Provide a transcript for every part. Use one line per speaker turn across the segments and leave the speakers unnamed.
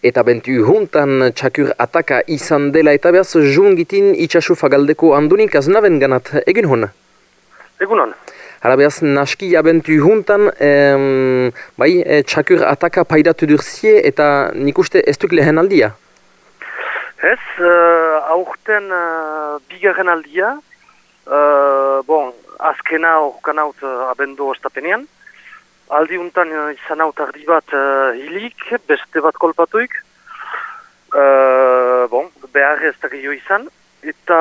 Eta bentu juntan txakur ataka izan dela eta behaz jungitin itxasu fagaldeko andunik aznaben ganat egin hon?
Egun hon.
Hala behaz naski abentu juntan em, bai, e, txakur ataka paidatu durzie eta nik uste ez duk lehen aldia?
Ez, uh, aurten uh, bigarren aldia, uh, bon, azkena orkan haut uh, abendu ostapenean, aldi untan uh, izan haut ardi bat uh, hilik, beste bat kolpatuik, uh, bon, behar ez da izan, eta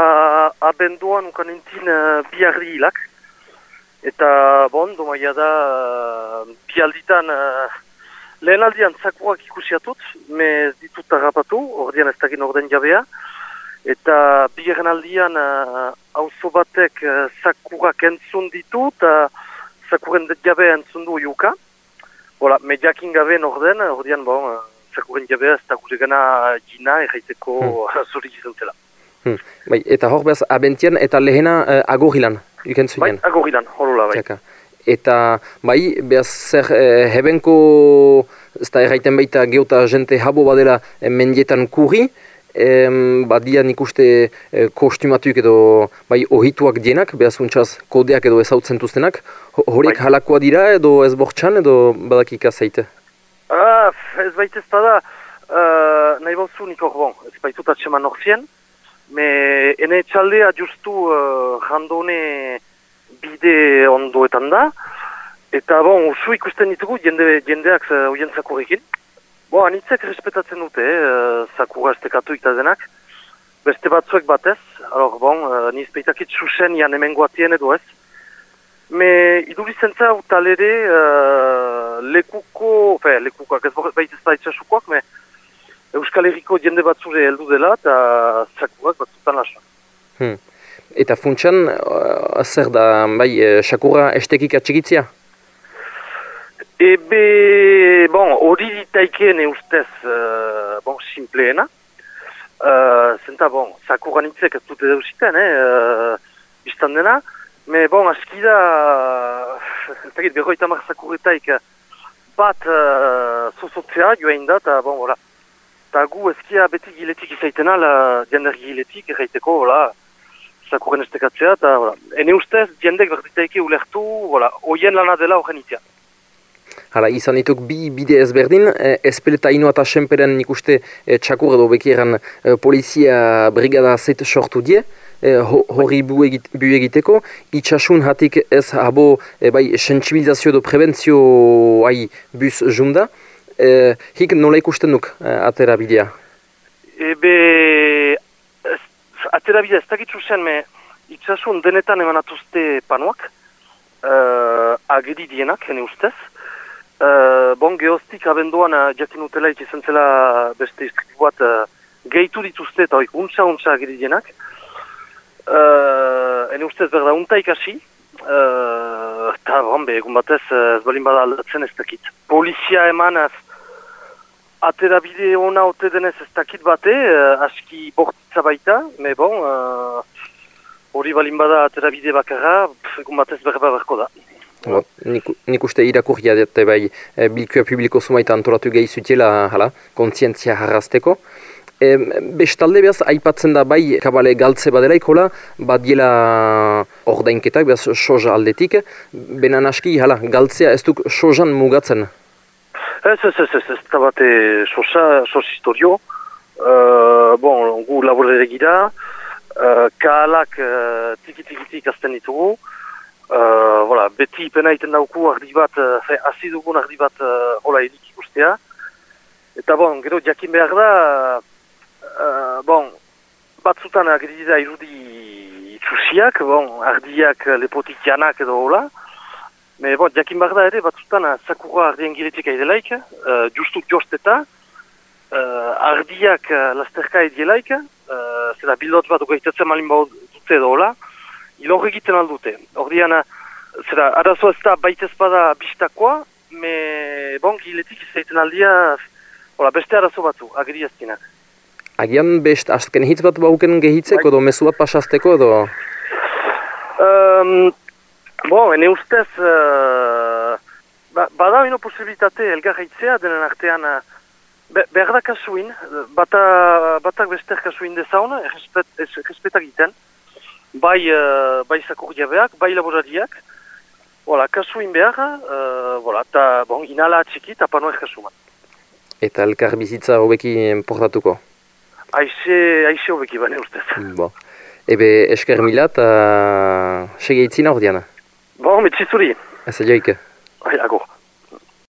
abenduan ukan entin uh, bi ardi hilak, eta bon, domaia da, uh, bi alditan, uh, Lehen aldian zakuak ikusiatut, me ditut agapatu, ordean ez dakin orden jabea. Eta bigarren aldian hauzo uh, batek uh, zakurak entzun ditu eta zakuren jabe entzun du juka. Bola, mediakin gabe orden, ordean bon, uh, zakuren jabea ez da gure gana jina erraiteko hmm. zuri izan zela.
Hmm. Bai, eta hor behaz, abentian eta lehena uh, agorilan, ikentzu
Bai, agorilan, horola bai. Txaka
eta bai, behaz zer e, hebenko, ez da erraiten baita geota jente habo badela mendietan kurri, e, badia nik uste e, kostumatuk edo bai ohituak dienak, behaz untsaz kodeak edo ezautzen tuztenak, horiek bai. halakoa dira edo ez bortxan edo badakika zaite?
Ah, ez baita ez bada, uh, nahi bauzu nik hor ez baitut atseman hor zien, me ene txaldea justu uh, randone bide ondoetan da, eta bon, usu ikusten ditugu jende, jendeak uh, zakurrekin. Bo, anitzek respetatzen dute, uh, zakura estekatu denak, beste batzuek batez, alor, bon, uh, niz peitakit susen jan hemen guatien edo ez. Me idurizen utalere uh, lekuko, fe, lekukoak ez baita ez baita me Euskal Herriko jende batzure heldu dela eta zakurak batzutan lasan.
Hmm. Eta funtsan, uh, zer da, bai, uh, sakura estekik atxigitzia?
Ebe, bon, hori ditaikeen eustez, uh, bon, simpleena. Uh, zenta, bon, sakura nintzek ez dute deusiten, eh, uh, biztan dena. Me, bon, aski da, ez dakit, berroita mar sakuretaik bat uh, zozotzea joain da, eta, bon, hola. Eta gu ezkia beti giletik izaiten ala, diander giletik, erraiteko, hola, zakurren estekatzea, eta ene ustez, jendek berditaiki ulertu, oien lana dela horren itia.
Hala, izan dituk bi bide ezberdin, eh, espeleta ino eta senperen nik uste eh, txakur edo bekieran eh, polizia brigada zet sortu die, eh, horri bu, egiteko, itxasun hatik ez habo eh, bai, sensibilizazio edo prebentzio ai, bus junda, eh, hik nola ikusten duk eh, atera bidea?
Ebe, atera bidea, ez dakitzu zen, me itxasun denetan eman atuzte panuak, uh, agedi dienak, hene ustez. Uh, bon, geostik abenduan uh, jakin utela itxizan zela beste istriku bat uh, gehitu dituzte eta oik untsa untsa agedi dienak. Uh, hene ustez berda unta ikasi, eta uh, bon, egun batez ez balin bada aldatzen ez dakit. Polizia eman az, Atera bide ona ote denez ez dakit bate, uh, aski bortitza baita, me bon, uh, hori balin bada atera bide bakarra, egun batez berba berko da.
Ba, nik, nik uste irakurria dute bai e, bilkua publiko zumaita antolatu gehi zutiela, hala, kontzientzia harrazteko. E, bestalde behaz, aipatzen da bai kabale galtze badelaik, hola, badiela ordainketak, behaz, soja aldetik, benan aski, hala, galtzea ez duk sojan mugatzen.
Ez, ez, ez, ez, ez, eta bate sosa, sos historio, uh, bon, gu laborere gira, uh, kaalak uh, tiki-tiki-tik azten ditugu, uh, voilà, beti pena iten dauku ardi bat, uh, hazi dugun ardi bat uh, hola edik ikustea, eta bon, gero jakin behar da, uh, bon, batzutan agri da irudi itxusiak, bon, ardiak lepotik janak edo hola, Me bon, jakin behar da ere, batzutan sakura ardien giletik aidelaik, uh, justu josteta, uh, ardiak uh, lasterka edielaik, uh, zera bildot bat ugaitatzen malin bau dute edo hola, ilo egiten aldute. Ordian, zera, arazo ez da baitez bada biztakoa, me bon, giletik izaiten aldia, hola, beste arazo batu, agri aztinak.
Agian best azken hitz bat bauken gehitzeko bai. edo mesu bat pasazteko edo?
Um, Bo, ene ustez, uh, ba, bada ino posibilitate elgarraitzea denen artean uh, Be, behar da kasuin, bata, batak bester kasuin dezaun, errespetak egiten, bai, uh, bai zakurdiabeak, bai laborariak, Voilà, kasuin behar, uh, voilà, ta, bon, inala atxiki eta panoer kasuman.
Eta elkar bizitza hobeki portatuko?
Aixe, aixe hobeki bane ustez.
Bo. Ebe esker mila eta segeitzina hor diana?
Bon, metzizuri.
Ez joik.
Bai, ago.